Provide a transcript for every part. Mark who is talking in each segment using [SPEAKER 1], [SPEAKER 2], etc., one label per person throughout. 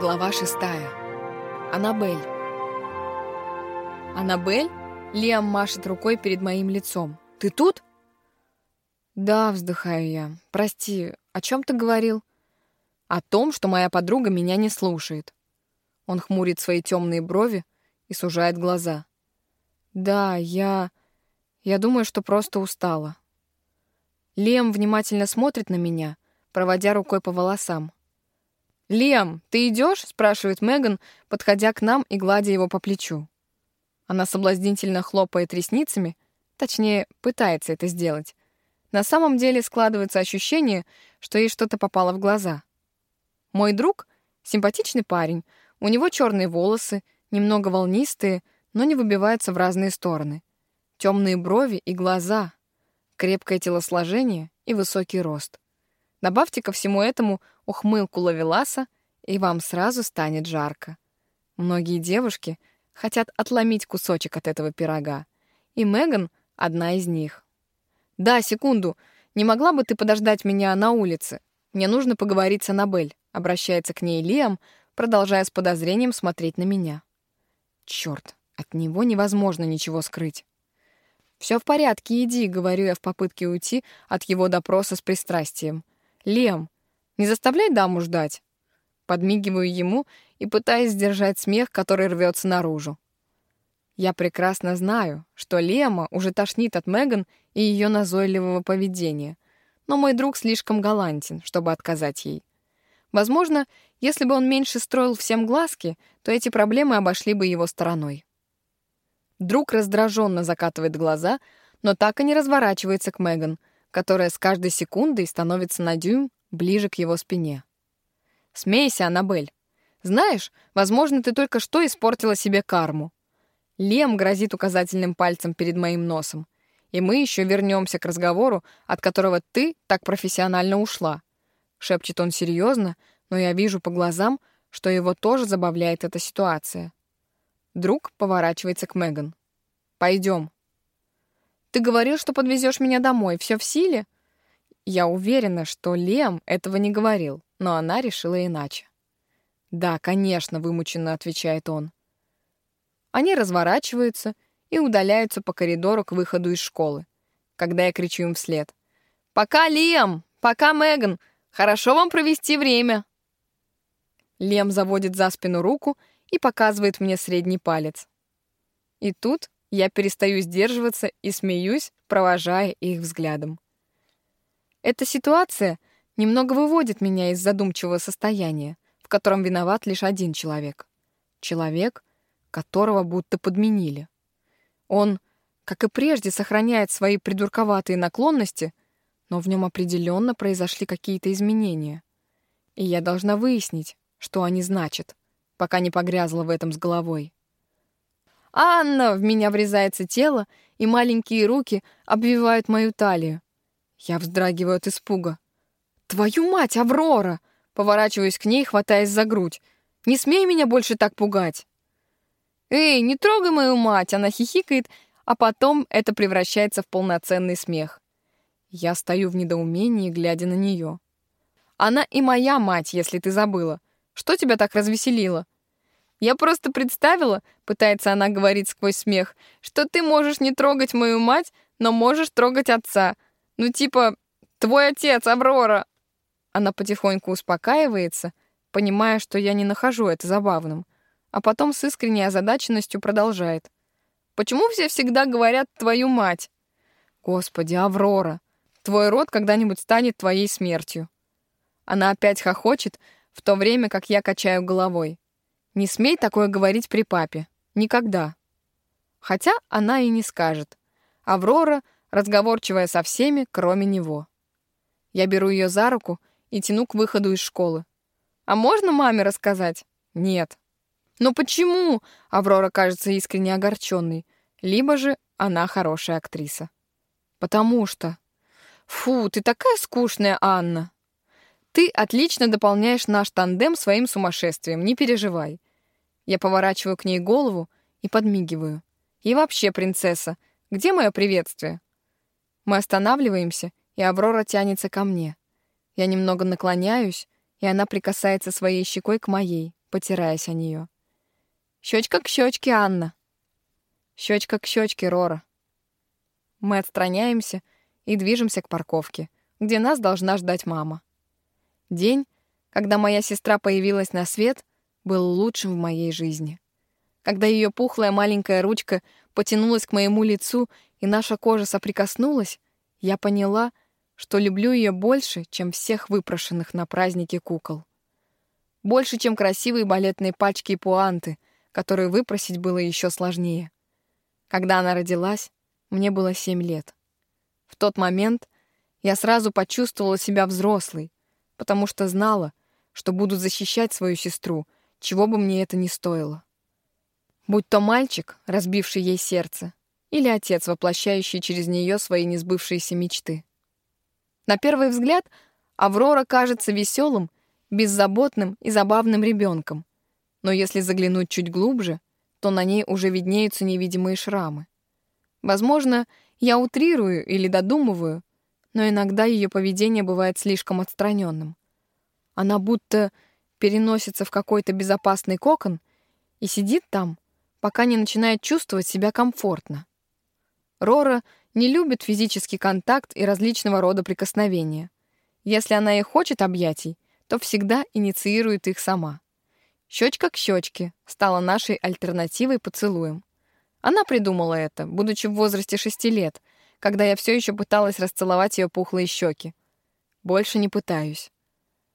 [SPEAKER 1] Глава шестая. Аннабель. «Аннабель?» Лиам машет рукой перед моим лицом. «Ты тут?» «Да», — вздыхаю я. «Прости, о чем ты говорил?» «О том, что моя подруга меня не слушает». Он хмурит свои темные брови и сужает глаза. «Да, я... я думаю, что просто устала». Лиам внимательно смотрит на меня, проводя рукой по волосам. «Лиам, ты идешь?» — спрашивает Меган, подходя к нам и гладя его по плечу. Она соблазнительно хлопает ресницами, точнее, пытается это сделать. На самом деле складывается ощущение, что ей что-то попало в глаза. Мой друг — симпатичный парень, у него черные волосы, немного волнистые, но не выбиваются в разные стороны. Темные брови и глаза, крепкое телосложение и высокий рост. Добавьте ко всему этому ухмылку лавеласа, и вам сразу станет жарко. Многие девушки хотят отломить кусочек от этого пирога, и Меган — одна из них. «Да, секунду. Не могла бы ты подождать меня на улице? Мне нужно поговорить с Аннабель», — обращается к ней Лиам, продолжая с подозрением смотреть на меня. Черт, от него невозможно ничего скрыть. «Все в порядке, иди», — говорю я в попытке уйти от его допроса с пристрастием. «Лем, не заставляй даму ждать». Подмигиваю ему и пытаюсь сдержать смех, который рвется наружу. Я прекрасно знаю, что Лема уже тошнит от Меган и ее назойливого поведения, но мой друг слишком галантен, чтобы отказать ей. Возможно, если бы он меньше строил всем глазки, то эти проблемы обошли бы его стороной. Друг раздраженно закатывает глаза, но так и не разворачивается к Меган, которая с каждой секундой становится на дюйм ближе к его спине. «Смейся, Аннабель. Знаешь, возможно, ты только что испортила себе карму». Лем грозит указательным пальцем перед моим носом. «И мы еще вернемся к разговору, от которого ты так профессионально ушла». Шепчет он серьезно, но я вижу по глазам, что его тоже забавляет эта ситуация. Друг поворачивается к Меган. «Пойдем». Ты говорил, что подвезешь меня домой. Все в силе?» Я уверена, что Лем этого не говорил, но она решила иначе. «Да, конечно», — вымученно отвечает он. Они разворачиваются и удаляются по коридору к выходу из школы, когда я кричу им вслед. «Пока, Лем! Пока, Меган! Хорошо вам провести время!» Лем заводит за спину руку и показывает мне средний палец. И тут я перестаю сдерживаться и смеюсь, провожая их взглядом. Эта ситуация немного выводит меня из задумчивого состояния, в котором виноват лишь один человек. Человек, которого будто подменили. Он, как и прежде, сохраняет свои придурковатые наклонности, но в нем определенно произошли какие-то изменения. И я должна выяснить, что они значат, пока не погрязла в этом с головой. «Анна!» — в меня врезается тело, и маленькие руки обвивают мою талию. Я вздрагиваю от испуга. «Твою мать, Аврора!» Поворачиваюсь к ней, хватаясь за грудь. «Не смей меня больше так пугать!» «Эй, не трогай мою мать!» Она хихикает, а потом это превращается в полноценный смех. Я стою в недоумении, глядя на нее. «Она и моя мать, если ты забыла. Что тебя так развеселило?» Я просто представила, пытается она говорить сквозь смех, что ты можешь не трогать мою мать, но можешь трогать отца. Ну типа, твой отец, Аврора. Она потихоньку успокаивается, понимая, что я не нахожу это забавным, а потом с искренней озадаченностью продолжает. Почему все всегда говорят «твою мать»? Господи, Аврора, твой род когда-нибудь станет твоей смертью. Она опять хохочет, в то время как я качаю головой. Не смей такое говорить при папе. Никогда. Хотя она и не скажет. Аврора разговорчивая со всеми, кроме него. Я беру ее за руку и тяну к выходу из школы. А можно маме рассказать? Нет. Но почему? Аврора кажется искренне огорченной. Либо же она хорошая актриса. Потому что... Фу, ты такая скучная, Анна. Ты отлично дополняешь наш тандем своим сумасшествием, не переживай. Я поворачиваю к ней голову и подмигиваю. И вообще, принцесса, где мое приветствие? Мы останавливаемся, и Аврора тянется ко мне. Я немного наклоняюсь, и она прикасается своей щекой к моей, потираясь о нее. «Щечка к щечке, Анна!» «Щечка к щечке, Рора!» Мы отстраняемся и движемся к парковке, где нас должна ждать мама. День, когда моя сестра появилась на свет, был лучшим в моей жизни. Когда ее пухлая маленькая ручка потянулась к моему лицу и наша кожа соприкоснулась, я поняла, что люблю ее больше, чем всех выпрошенных на празднике кукол. Больше, чем красивые балетные пачки и пуанты, которые выпросить было еще сложнее. Когда она родилась, мне было семь лет. В тот момент я сразу почувствовала себя взрослой, потому что знала, что буду защищать свою сестру, чего бы мне это ни стоило. Будь то мальчик, разбивший ей сердце, или отец, воплощающий через нее свои несбывшиеся мечты. На первый взгляд Аврора кажется веселым, беззаботным и забавным ребенком, но если заглянуть чуть глубже, то на ней уже виднеются невидимые шрамы. Возможно, я утрирую или додумываю, но иногда ее поведение бывает слишком отстраненным. Она будто переносится в какой-то безопасный кокон и сидит там, пока не начинает чувствовать себя комфортно. Рора не любит физический контакт и различного рода прикосновения. Если она и хочет объятий, то всегда инициирует их сама. Щечка к щечке стала нашей альтернативой поцелуем. Она придумала это, будучи в возрасте шести лет, когда я все еще пыталась расцеловать ее пухлые щеки. Больше не пытаюсь.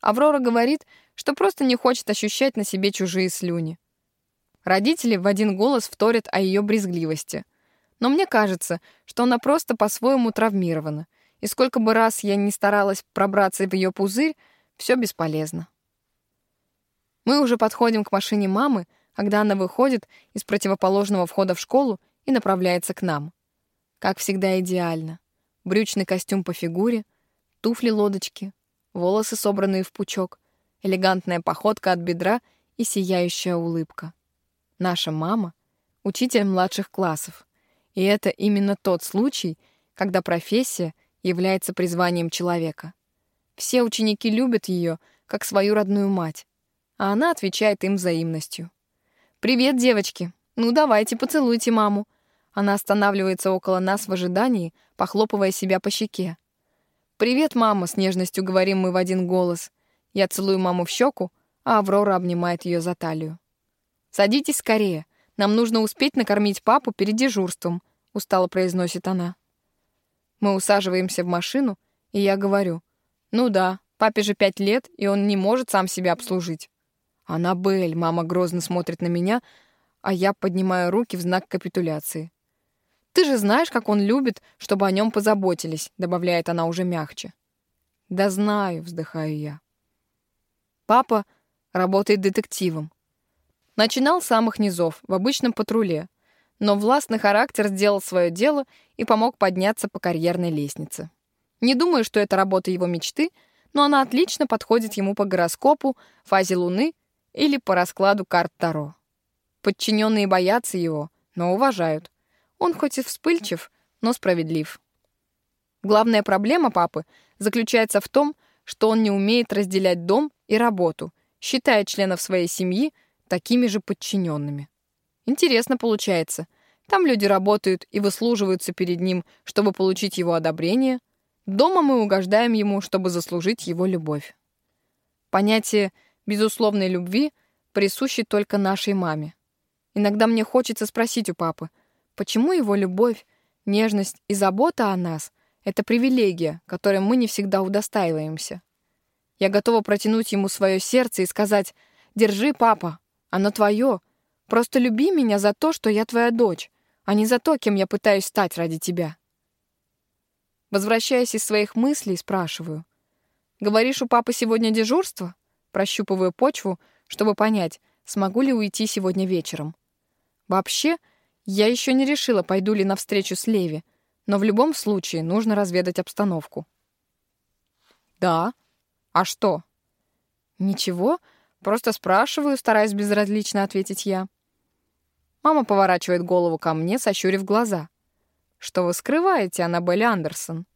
[SPEAKER 1] Аврора говорит, что просто не хочет ощущать на себе чужие слюни. Родители в один голос вторят о ее брезгливости — но мне кажется, что она просто по-своему травмирована, и сколько бы раз я ни старалась пробраться в ее пузырь, все бесполезно. Мы уже подходим к машине мамы, когда она выходит из противоположного входа в школу и направляется к нам. Как всегда идеально. Брючный костюм по фигуре, туфли-лодочки, волосы, собранные в пучок, элегантная походка от бедра и сияющая улыбка. Наша мама — учитель младших классов — и это именно тот случай, когда профессия является призванием человека. Все ученики любят ее, как свою родную мать, а она отвечает им взаимностью. «Привет, девочки! Ну, давайте, поцелуйте маму!» Она останавливается около нас в ожидании, похлопывая себя по щеке. «Привет, мама!» — с нежностью говорим мы в один голос. Я целую маму в щеку, а Аврора обнимает ее за талию. «Садитесь скорее!» Нам нужно успеть накормить папу перед дежурством», — устало произносит она. Мы усаживаемся в машину, и я говорю, «Ну да, папе же пять лет, и он не может сам себя обслужить». «Аннабель», — мама грозно смотрит на меня, а я поднимаю руки в знак капитуляции. «Ты же знаешь, как он любит, чтобы о нем позаботились», — добавляет она уже мягче. «Да знаю», — вздыхаю я. Папа работает детективом. Начинал с самых низов, в обычном патруле, но властный характер сделал свое дело и помог подняться по карьерной лестнице. Не думаю, что это работа его мечты, но она отлично подходит ему по гороскопу, фазе Луны или по раскладу карт Таро. Подчиненные боятся его, но уважают. Он хоть и вспыльчив, но справедлив. Главная проблема папы заключается в том, что он не умеет разделять дом и работу, считая членов своей семьи такими же подчиненными. Интересно получается. Там люди работают и выслуживаются перед ним, чтобы получить его одобрение. Дома мы угождаем ему, чтобы заслужить его любовь. Понятие безусловной любви присуще только нашей маме. Иногда мне хочется спросить у папы, почему его любовь, нежность и забота о нас — это привилегия, которой мы не всегда удостаиваемся. Я готова протянуть ему свое сердце и сказать «Держи, папа, оно твое. Просто люби меня за то, что я твоя дочь, а не за то, кем я пытаюсь стать ради тебя. Возвращаясь из своих мыслей, спрашиваю. «Говоришь, у папы сегодня дежурство?» Прощупываю почву, чтобы понять, смогу ли уйти сегодня вечером. Вообще, я еще не решила, пойду ли на встречу с Леви, но в любом случае нужно разведать обстановку. «Да? А что?» «Ничего, Просто спрашиваю, стараясь безразлично ответить я. Мама поворачивает голову ко мне, сощурив глаза. «Что вы скрываете, Аннабель Андерсон?»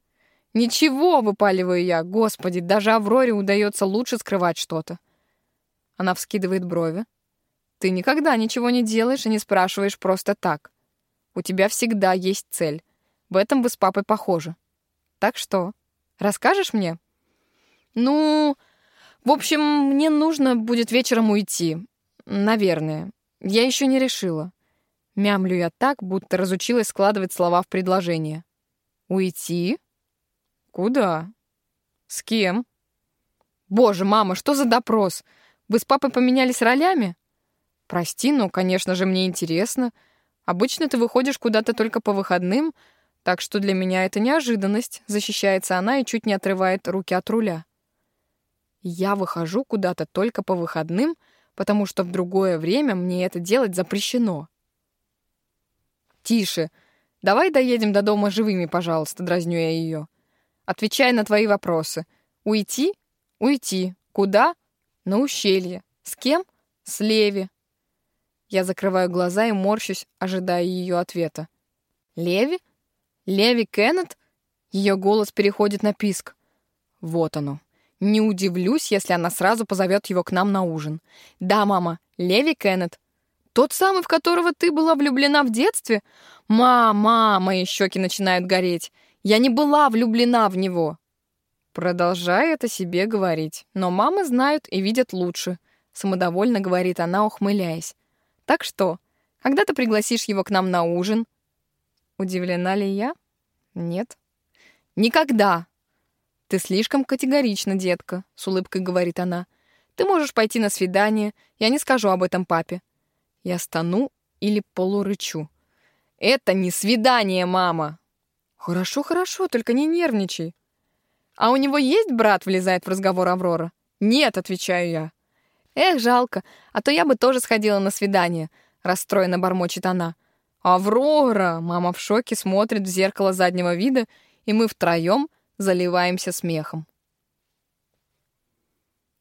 [SPEAKER 1] «Ничего!» — выпаливаю я. Господи, даже Авроре удается лучше скрывать что-то. Она вскидывает брови. Ты никогда ничего не делаешь и не спрашиваешь просто так. У тебя всегда есть цель. В этом вы с папой похожи. Так что, расскажешь мне? Ну, в общем, мне нужно будет вечером уйти. Наверное. Я еще не решила. Мямлю я так, будто разучилась складывать слова в предложение. Уйти? Куда? С кем? Боже, мама, что за допрос? Вы с папой поменялись ролями? Прости, но, конечно же, мне интересно. Обычно ты выходишь куда-то только по выходным, так что для меня это неожиданность, защищается она и чуть не отрывает руки от руля. Я выхожу куда-то только по выходным, потому что в другое время мне это делать запрещено. Тише. Давай доедем до дома живыми, пожалуйста, дразню я ее. Отвечай на твои вопросы. Уйти? Уйти. Куда? На ущелье. С кем? С Леви. Я закрываю глаза и морщусь, ожидая ее ответа. Леви? Леви Кеннет? Ее голос переходит на писк. Вот оно. Не удивлюсь, если она сразу позовет его к нам на ужин. Да, мама, Леви Кеннет. Тот самый, в которого ты была влюблена в детстве? Мама, мои щеки начинают гореть. Я не была влюблена в него. Продолжай это себе говорить. Но мамы знают и видят лучше. Самодовольно говорит она, ухмыляясь. Так что, когда ты пригласишь его к нам на ужин? Удивлена ли я? Нет. Никогда, «Ты слишком категорична, детка», — с улыбкой говорит она. «Ты можешь пойти на свидание, я не скажу об этом папе». Я стану или полурычу. «Это не свидание, мама!» «Хорошо, хорошо, только не нервничай». «А у него есть брат?» — влезает в разговор Аврора. «Нет», — отвечаю я. «Эх, жалко, а то я бы тоже сходила на свидание», — расстроенно бормочет она. «Аврора!» — мама в шоке смотрит в зеркало заднего вида, и мы втроем заливаемся смехом.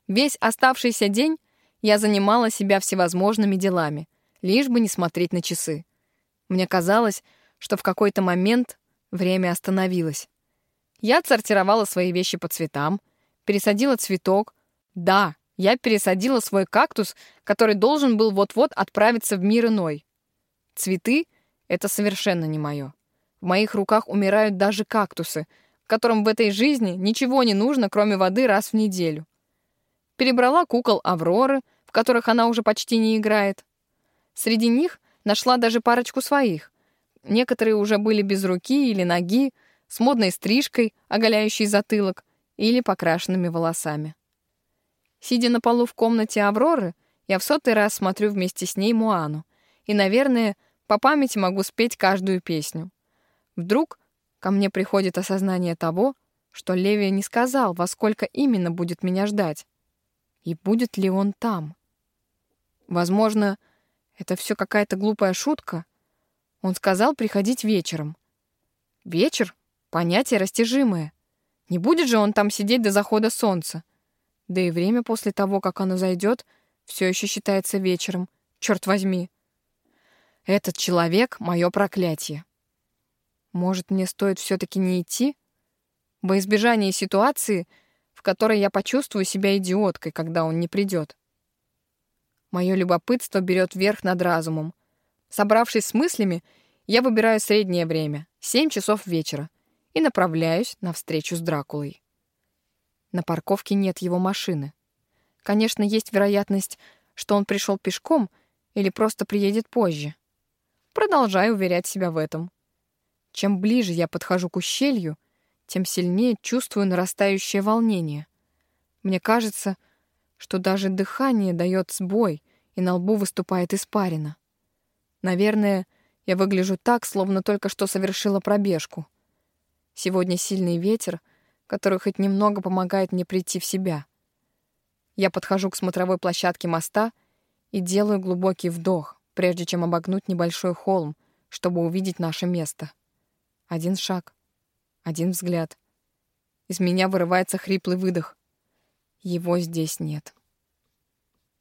[SPEAKER 1] Весь оставшийся день я занимала себя всевозможными делами, лишь бы не смотреть на часы. Мне казалось, что в какой-то момент время остановилось. Я отсортировала свои вещи по цветам, пересадила цветок. Да, я пересадила свой кактус, который должен был вот-вот отправиться в мир иной. Цветы — это совершенно не мое. В моих руках умирают даже кактусы — которым в этой жизни ничего не нужно, кроме воды раз в неделю. Перебрала кукол Авроры, в которых она уже почти не играет. Среди них нашла даже парочку своих. Некоторые уже были без руки или ноги, с модной стрижкой, оголяющей затылок, или покрашенными волосами. Сидя на полу в комнате Авроры, я в сотый раз смотрю вместе с ней Муану, и, наверное, по памяти могу спеть каждую песню. Вдруг Ко мне приходит осознание того, что Леви не сказал, во сколько именно будет меня ждать. И будет ли он там? Возможно, это все какая-то глупая шутка. Он сказал приходить вечером. Вечер — понятие растяжимое. Не будет же он там сидеть до захода солнца. Да и время после того, как оно зайдет, все еще считается вечером. Черт возьми. Этот человек — мое проклятие. Может, мне стоит все-таки не идти? Во избежание ситуации, в которой я почувствую себя идиоткой, когда он не придет. Мое любопытство берет верх над разумом. Собравшись с мыслями, я выбираю среднее время — 7 часов вечера, и направляюсь на встречу с Дракулой. На парковке нет его машины. Конечно, есть вероятность, что он пришел пешком или просто приедет позже. Продолжаю уверять себя в этом. Чем ближе я подхожу к ущелью, тем сильнее чувствую нарастающее волнение. Мне кажется, что даже дыхание дает сбой, и на лбу выступает испарина. Наверное, я выгляжу так, словно только что совершила пробежку. Сегодня сильный ветер, который хоть немного помогает мне прийти в себя. Я подхожу к смотровой площадке моста и делаю глубокий вдох, прежде чем обогнуть небольшой холм, чтобы увидеть наше место. Один шаг, один взгляд. Из меня вырывается хриплый выдох. Его здесь нет.